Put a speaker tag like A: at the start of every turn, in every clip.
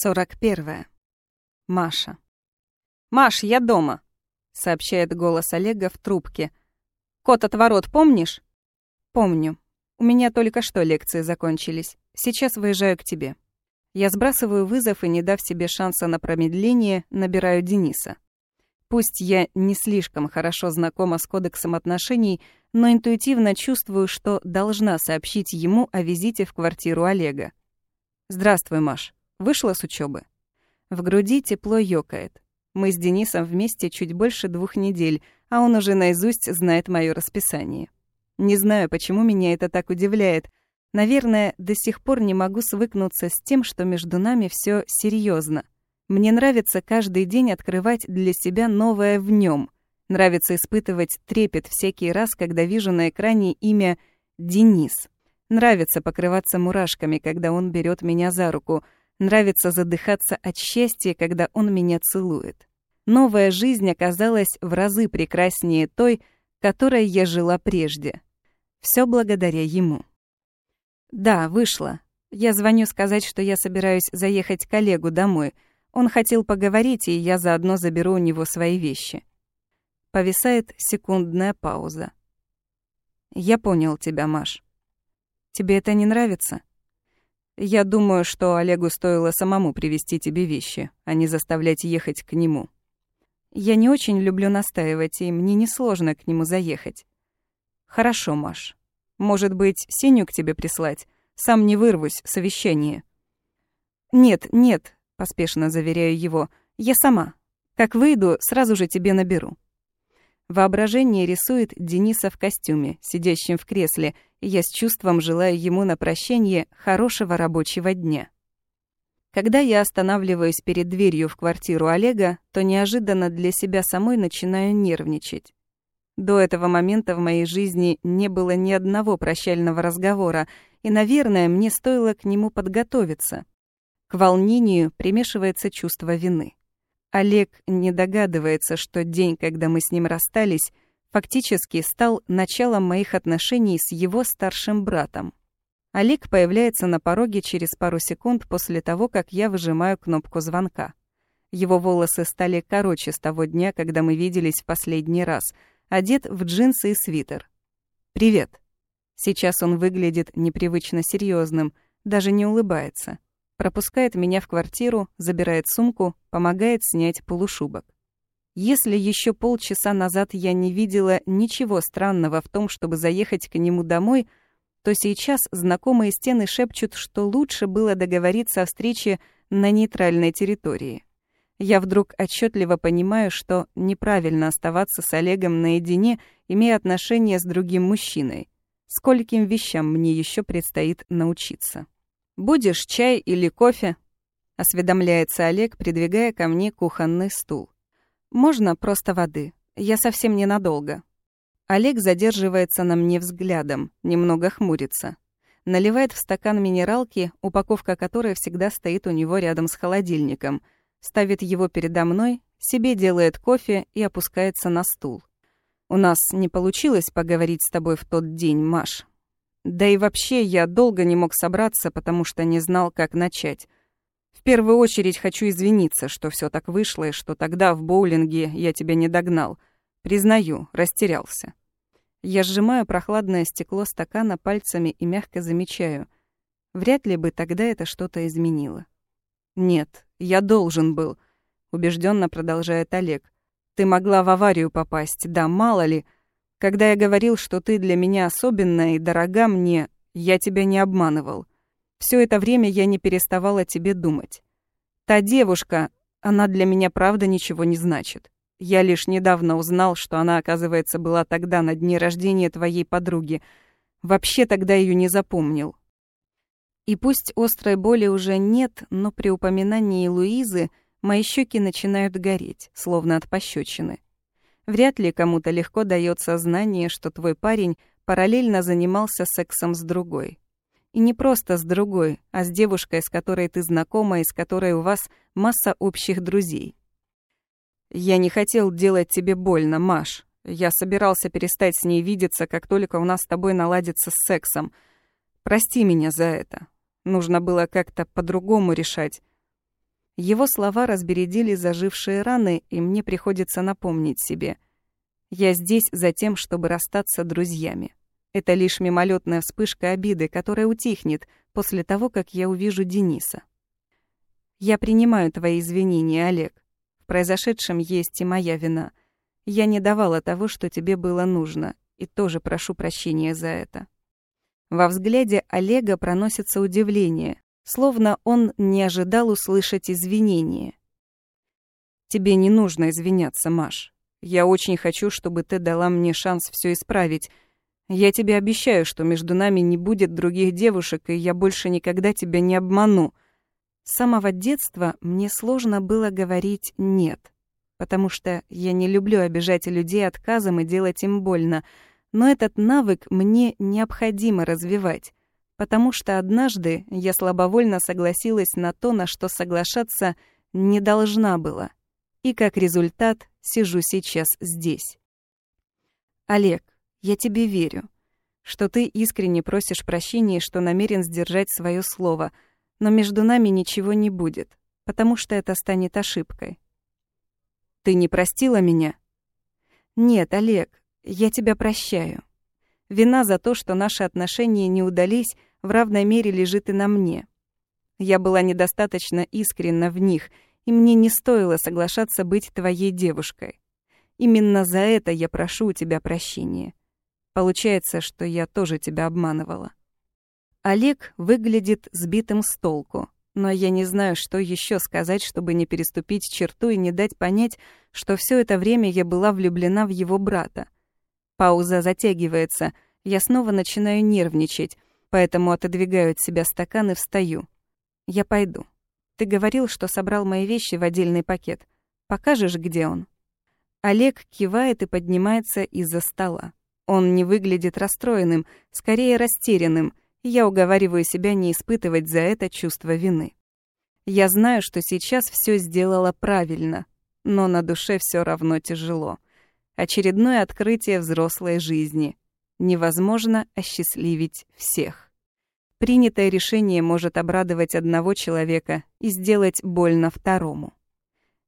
A: 41. Маша. «Маш, я дома», — сообщает голос Олега в трубке. «Кот от ворот помнишь?» «Помню. У меня только что лекции закончились. Сейчас выезжаю к тебе». Я сбрасываю вызов и, не дав себе шанса на промедление, набираю Дениса. Пусть я не слишком хорошо знакома с кодексом отношений, но интуитивно чувствую, что должна сообщить ему о визите в квартиру Олега. «Здравствуй, Маш. Вышла с учебы. В груди тепло ёкает. Мы с Денисом вместе чуть больше двух недель, а он уже наизусть знает моё расписание. Не знаю, почему меня это так удивляет. Наверное, до сих пор не могу свыкнуться с тем, что между нами всё серьёзно. Мне нравится каждый день открывать для себя новое в нём. Нравится испытывать трепет всякий раз, когда вижу на экране имя Денис. Нравится покрываться мурашками, когда он берёт меня за руку — Нравится задыхаться от счастья, когда он меня целует. Новая жизнь оказалась в разы прекраснее той, которой я жила прежде. Все благодаря ему. Да, вышла. Я звоню сказать, что я собираюсь заехать к коллегу домой. Он хотел поговорить, и я заодно заберу у него свои вещи. Повисает секундная пауза. Я понял тебя, Маш. Тебе это не нравится? Я думаю, что Олегу стоило самому привезти тебе вещи, а не заставлять ехать к нему. Я не очень люблю настаивать, и мне несложно к нему заехать. Хорошо, Маш. Может быть, Сеню к тебе прислать? Сам не вырвусь, совещание. Нет, нет, поспешно заверяю его. Я сама. Как выйду, сразу же тебе наберу. Воображение рисует Дениса в костюме, сидящем в кресле, я с чувством желаю ему на прощание хорошего рабочего дня. Когда я останавливаюсь перед дверью в квартиру Олега, то неожиданно для себя самой начинаю нервничать. До этого момента в моей жизни не было ни одного прощального разговора, и, наверное, мне стоило к нему подготовиться. К волнению примешивается чувство вины. Олег не догадывается, что день, когда мы с ним расстались, фактически стал началом моих отношений с его старшим братом. Олег появляется на пороге через пару секунд после того, как я выжимаю кнопку звонка. Его волосы стали короче с того дня, когда мы виделись в последний раз, одет в джинсы и свитер. «Привет». Сейчас он выглядит непривычно серьезным, даже не улыбается пропускает меня в квартиру, забирает сумку, помогает снять полушубок. Если еще полчаса назад я не видела ничего странного в том, чтобы заехать к нему домой, то сейчас знакомые стены шепчут, что лучше было договориться о встрече на нейтральной территории. Я вдруг отчетливо понимаю, что неправильно оставаться с Олегом наедине, имея отношения с другим мужчиной. Скольким вещам мне еще предстоит научиться. «Будешь чай или кофе?» — осведомляется Олег, придвигая ко мне кухонный стул. «Можно просто воды. Я совсем ненадолго». Олег задерживается на мне взглядом, немного хмурится. Наливает в стакан минералки, упаковка которой всегда стоит у него рядом с холодильником. Ставит его передо мной, себе делает кофе и опускается на стул. «У нас не получилось поговорить с тобой в тот день, Маш. Да и вообще я долго не мог собраться, потому что не знал, как начать. В первую очередь хочу извиниться, что все так вышло, и что тогда в боулинге я тебя не догнал. Признаю, растерялся. Я сжимаю прохладное стекло стакана пальцами и мягко замечаю. Вряд ли бы тогда это что-то изменило. Нет, я должен был, убежденно продолжает Олег. Ты могла в аварию попасть, да мало ли, — когда я говорил, что ты для меня особенная и дорога мне, я тебя не обманывал. Все это время я не переставал о тебе думать. Та девушка, она для меня правда ничего не значит. Я лишь недавно узнал, что она, оказывается, была тогда на дне рождения твоей подруги. Вообще тогда ее не запомнил. И пусть острой боли уже нет, но при упоминании Луизы мои щеки начинают гореть, словно от пощечины. Вряд ли кому-то легко дается знание, что твой парень параллельно занимался сексом с другой. И не просто с другой, а с девушкой, с которой ты знакома и с которой у вас масса общих друзей. Я не хотел делать тебе больно, Маш. Я собирался перестать с ней видеться, как только у нас с тобой наладится с сексом. Прости меня за это. Нужно было как-то по-другому решать. Его слова разбередили зажившие раны, и мне приходится напомнить себе. Я здесь за тем, чтобы расстаться друзьями. Это лишь мимолетная вспышка обиды, которая утихнет после того, как я увижу Дениса. Я принимаю твои извинения, Олег. В произошедшем есть и моя вина. Я не давала того, что тебе было нужно, и тоже прошу прощения за это. Во взгляде Олега проносится удивление, словно он не ожидал услышать извинения. «Тебе не нужно извиняться, Маш. Я очень хочу, чтобы ты дала мне шанс все исправить. Я тебе обещаю, что между нами не будет других девушек, и я больше никогда тебя не обману. С самого детства мне сложно было говорить «нет», потому что я не люблю обижать людей отказом и делать им больно, но этот навык мне необходимо развивать, потому что однажды я слабовольно согласилась на то, на что соглашаться не должна была. И как результат сижу сейчас здесь. Олег, я тебе верю, что ты искренне просишь прощения что намерен сдержать свое слово — но между нами ничего не будет, потому что это станет ошибкой. Ты не простила меня? Нет, Олег, я тебя прощаю. Вина за то, что наши отношения не удались, в равной мере лежит и на мне. Я была недостаточно искренна в них, и мне не стоило соглашаться быть твоей девушкой. Именно за это я прошу у тебя прощения. Получается, что я тоже тебя обманывала. Олег выглядит сбитым с толку, но я не знаю, что еще сказать, чтобы не переступить черту и не дать понять, что все это время я была влюблена в его брата. Пауза затягивается, я снова начинаю нервничать, поэтому отодвигаю от себя стакан и встаю. Я пойду. Ты говорил, что собрал мои вещи в отдельный пакет. Покажешь, где он? Олег кивает и поднимается из-за стола. Он не выглядит расстроенным, скорее растерянным — я уговариваю себя не испытывать за это чувство вины. Я знаю, что сейчас все сделала правильно, но на душе все равно тяжело. Очередное открытие взрослой жизни. Невозможно осчастливить всех. Принятое решение может обрадовать одного человека и сделать больно второму.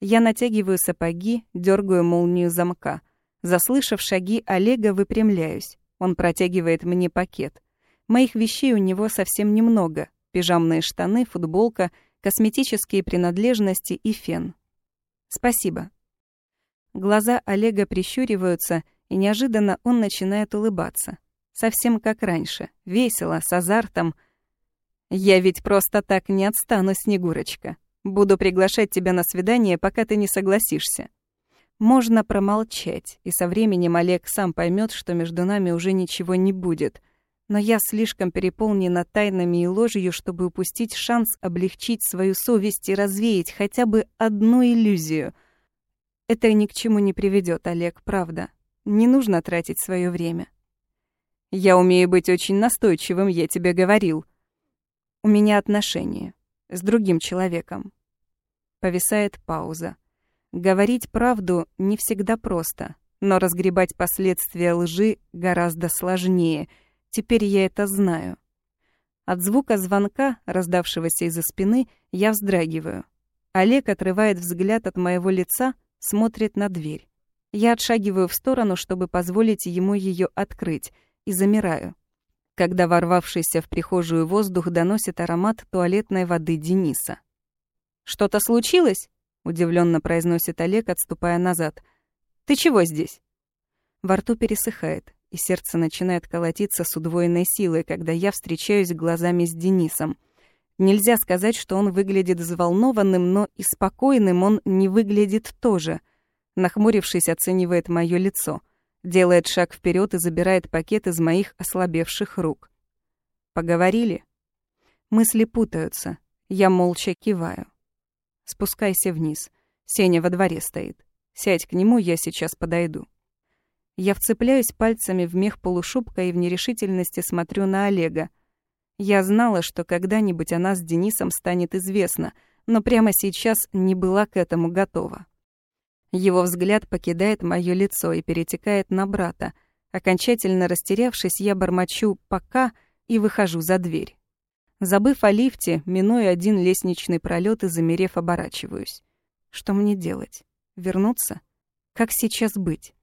A: Я натягиваю сапоги, дергаю молнию замка. Заслышав шаги Олега, выпрямляюсь. Он протягивает мне пакет. Моих вещей у него совсем немного. Пижамные штаны, футболка, косметические принадлежности и фен. Спасибо. Глаза Олега прищуриваются, и неожиданно он начинает улыбаться. Совсем как раньше, весело, с азартом. «Я ведь просто так не отстану, Снегурочка. Буду приглашать тебя на свидание, пока ты не согласишься». Можно промолчать, и со временем Олег сам поймет, что между нами уже ничего не будет — но я слишком переполнена тайнами и ложью, чтобы упустить шанс облегчить свою совесть и развеять хотя бы одну иллюзию. Это ни к чему не приведет, Олег, правда. Не нужно тратить свое время. Я умею быть очень настойчивым, я тебе говорил. У меня отношения с другим человеком. Повисает пауза. Говорить правду не всегда просто, но разгребать последствия лжи гораздо сложнее — Теперь я это знаю. От звука звонка, раздавшегося из-за спины, я вздрагиваю. Олег отрывает взгляд от моего лица, смотрит на дверь. Я отшагиваю в сторону, чтобы позволить ему ее открыть, и замираю. Когда ворвавшийся в прихожую воздух доносит аромат туалетной воды Дениса. «Что-то случилось?» — удивленно произносит Олег, отступая назад. «Ты чего здесь?» Во рту пересыхает и сердце начинает колотиться с удвоенной силой, когда я встречаюсь глазами с Денисом. Нельзя сказать, что он выглядит взволнованным, но и спокойным он не выглядит тоже. Нахмурившись, оценивает мое лицо, делает шаг вперед и забирает пакет из моих ослабевших рук. Поговорили? Мысли путаются. Я молча киваю. Спускайся вниз. Сеня во дворе стоит. Сядь к нему, я сейчас подойду. Я вцепляюсь пальцами в мех полушубка и в нерешительности смотрю на Олега. Я знала, что когда-нибудь она с Денисом станет известна, но прямо сейчас не была к этому готова. Его взгляд покидает моё лицо и перетекает на брата. Окончательно растерявшись, я бормочу «пока» и выхожу за дверь. Забыв о лифте, минуя один лестничный пролет и замерев, оборачиваюсь. Что мне делать? Вернуться? Как сейчас быть?